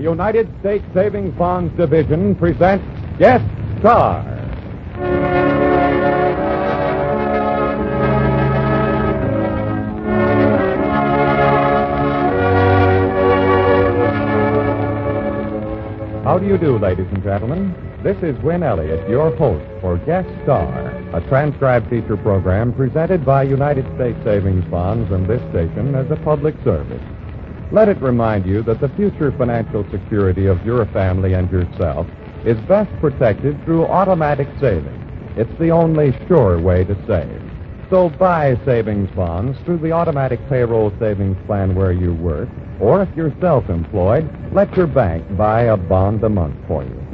the United States Savings Bonds Division presents Guest Star. How do you do, ladies and gentlemen? This is Win Elliott, your host for Guest Star, a transcribed feature program presented by United States Savings Bonds and this station as a public service. Let it remind you that the future financial security of your family and yourself is best protected through automatic saving. It's the only sure way to save. So buy savings bonds through the automatic payroll savings plan where you work, or if you're self-employed, let your bank buy a bond a month for you.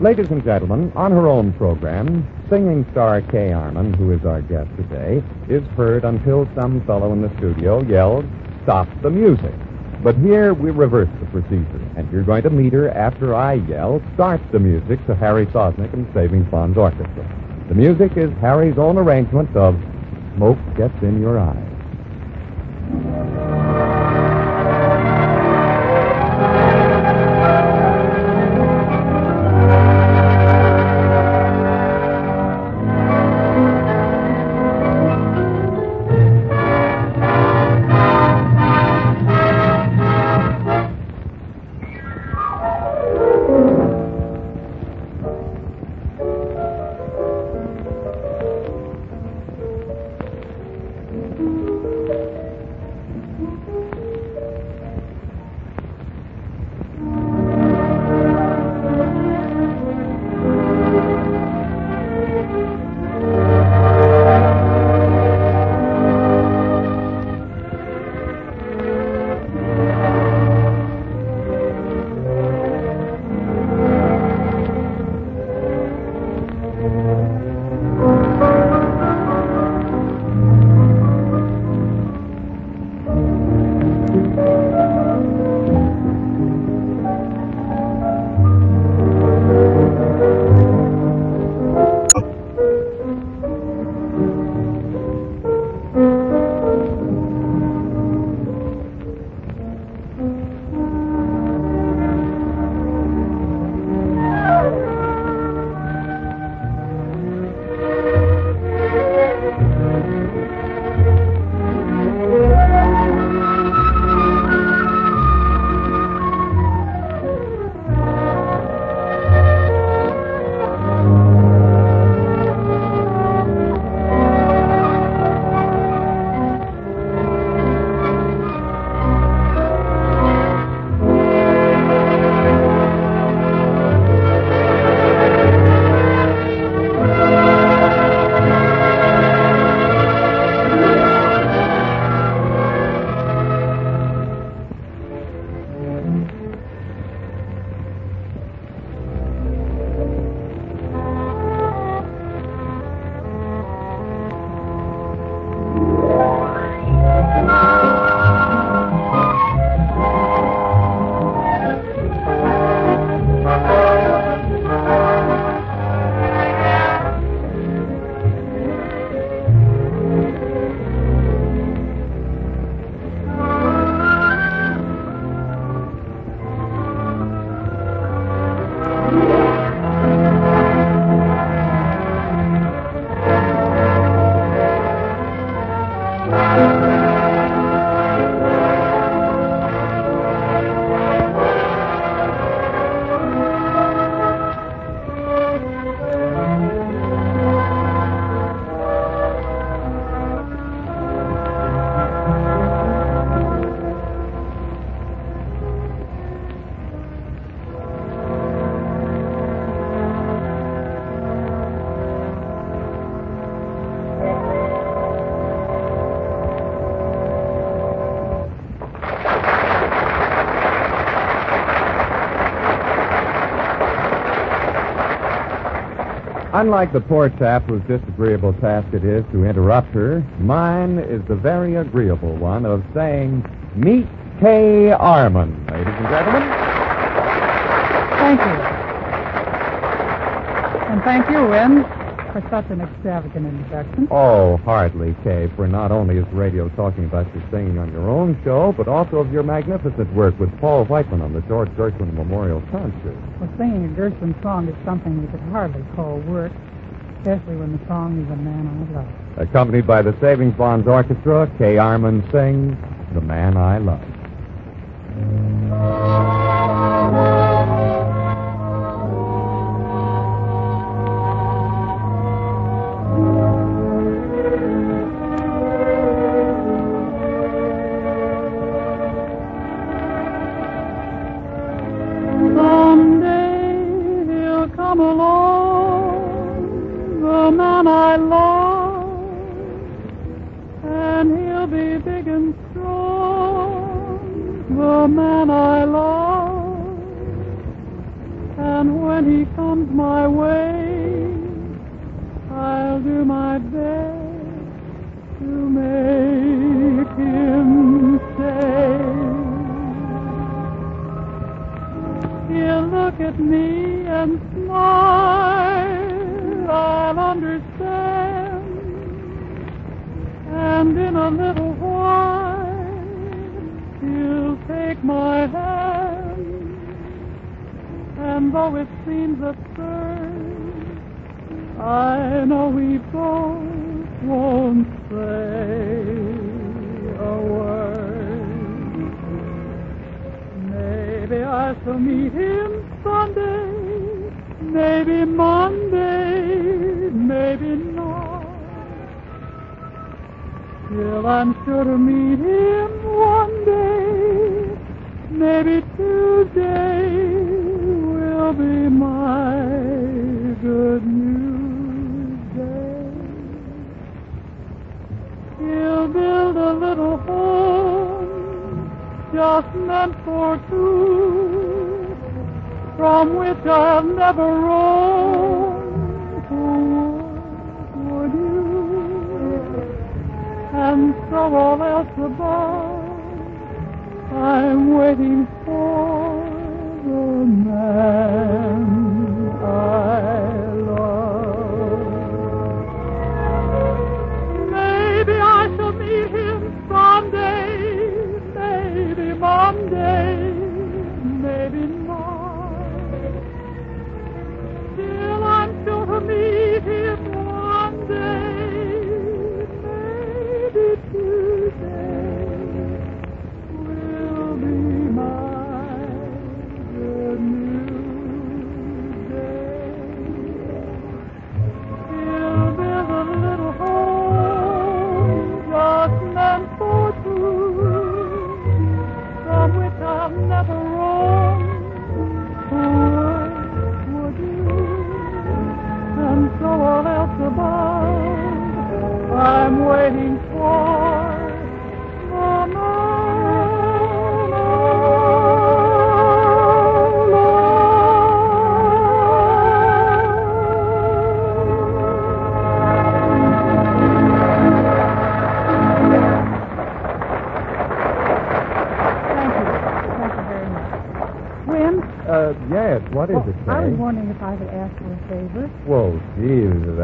Ladies and gentlemen, on her own program, singing star Kay Armen, who is our guest today, is heard until some fellow in the studio yells, Stop the music. But here we reverse the procedure, and you're going to meet her after I yell, Start the music to Harry Sosnik and Savings Bonds Orchestra. The music is Harry's own arrangement of Smoke Gets in Your Eyes. Unlike the poor chap whose disagreeable task it is to interrupt her, mine is the very agreeable one of saying, Meet Kay Armen, ladies and gentlemen. Thank you. And thank you, Win. For such an extravagant introduction. Oh, hardly, Kay, for not only is radio talking about your singing on your own show, but also of your magnificent work with Paul Whiteman on the George Gershwin Memorial Concert. Well, singing a Gershwin song is something you could hardly call work, especially when the song is a man I love. Accompanied by the Savings Bonds Orchestra, Kay Armen sings The Man I Love. when he comes my way, I'll do my best to make him stay. He'll look at me and smile, I'll understand, and in a little and though it seems absurd, I know we both won't say a word. Maybe I shall meet him Sunday, maybe Monday, maybe not. Still, I'm sure to meet him one day, maybe Tuesday. good news day. He'll build a little home just meant for two, from which I've never roam. Would you? And so all else above, I'm waiting for the man I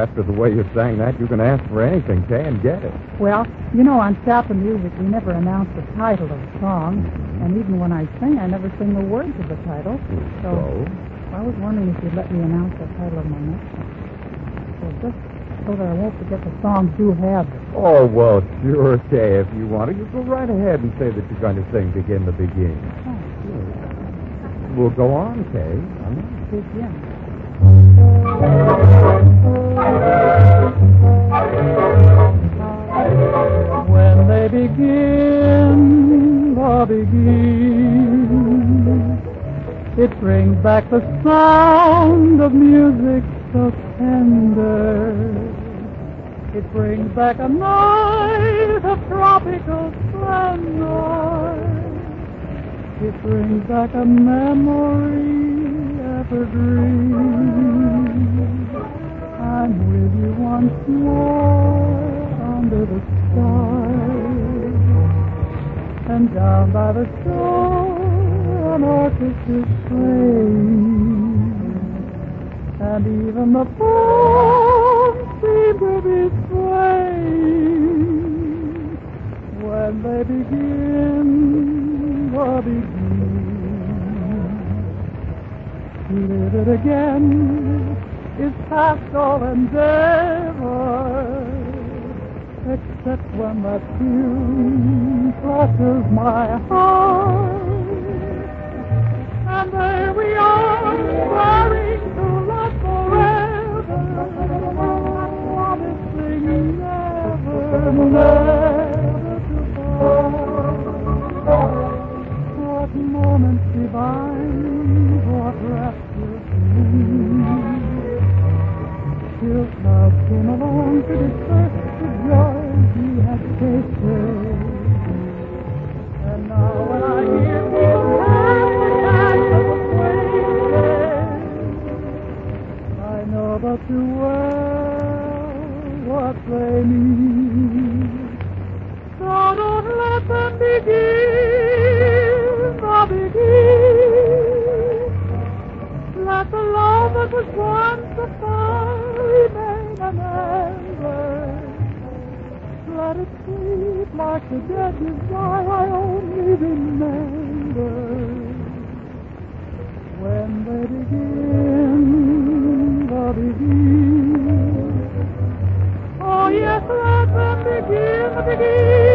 after the way you sang that, you can ask for anything, Kay, and get it. Well, you know, on Sapper Music, we never announce the title of the song, mm-hmm. and even when I sing, I never sing the words of the title. So, so, I was wondering if you'd let me announce the title of my next song. So just so that I won't forget the songs you have. Oh, well, sure, Kay. If you want to, you go right ahead and say that you're going to sing Begin the Beguine. Oh, sure. We'll go on, Kay. I'm not Begin. When they begin, or Beguine, it brings back the sound of music so tender. It brings back a night of tropical splendor. It brings back a memory evergreen. I'm with you once more under the stars, and down by the shore an orchestra playing. and even the palms seem to be swaying when they begin the. Live it again is past all endeavor, except when that tune crosses my heart. And there we are, swearing to love forever, promising never, never let them begin, or Beguine. Let the love that was once a fire remain an ember. Let it sleep like the dead desire I only remember. When they begin, they'll Beguine. Oh yes, let them begin, the Beguine,